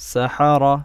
سحر